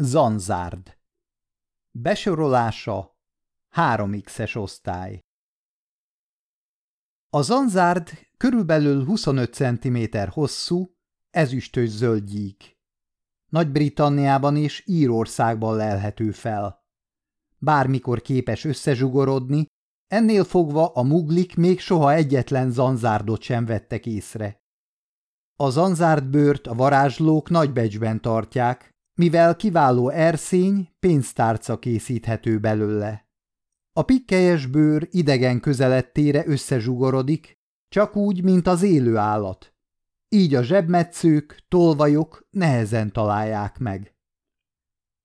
Zanzárd Besorolása 3x-es osztály A zanzárd körülbelül 25 cm hosszú, ezüstös zöldgyík. Nagy-Britanniában és Írországban lelhető fel. Bármikor képes összezsugorodni, ennél fogva a muglik még soha egyetlen zanzárdot sem vettek észre. A zanzárd bőrt a varázslók nagybecsben tartják, mivel kiváló erszény, pénztárca készíthető belőle. A pikkelyes bőr idegen közelettére összezsugorodik, csak úgy, mint az élő állat. Így a zsebmetszők, tolvajok nehezen találják meg.